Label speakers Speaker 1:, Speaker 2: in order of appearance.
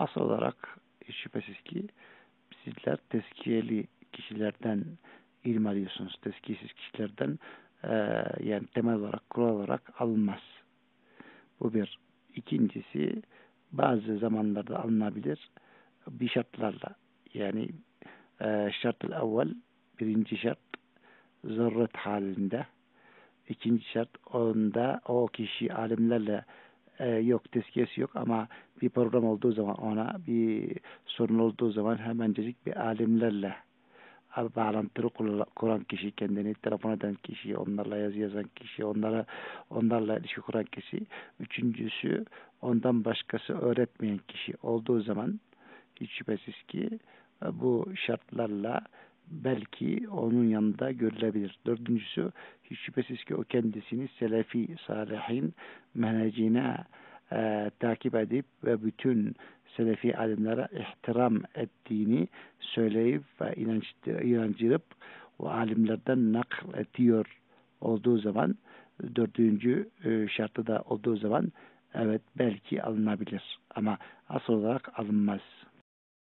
Speaker 1: asıl olarak şüphesiz ki sizler tezkiyeli kişilerden ilim alıyorsunuz. Tezkiyesiz kişilerden e, yani temel olarak, kural olarak alınmaz. Bu bir. İkincisi bazı zamanlarda alınabilir bir şartlarla. Yani e, şart-ı evvel birinci şart zaruret halinde ikinci şart onda o kişi alimlerle e, yok tezkiyesi yok ama bir program olduğu zaman ona bir sorun olduğu zaman hemencecik bir alimlerle bağlantılı kuran kişi, kendini telefon eden kişi, onlarla yazı yazan kişi, onlara onlarla ilişki kuran kişi. Üçüncüsü ondan başkası öğretmeyen kişi olduğu zaman hiç şüphesiz ki e, bu şartlarla belki onun yanında görülebilir. Dördüncüsü hiç şüphesiz ki o kendisini selefi salihin menhecine e, takip edip ve bütün selefi alimlere ihtiram ettiğini söyleyip ve inancırıp o alimlerden nakl ediyor olduğu zaman dördüncü e, şartı da olduğu zaman evet belki alınabilir ama asıl olarak alınmaz.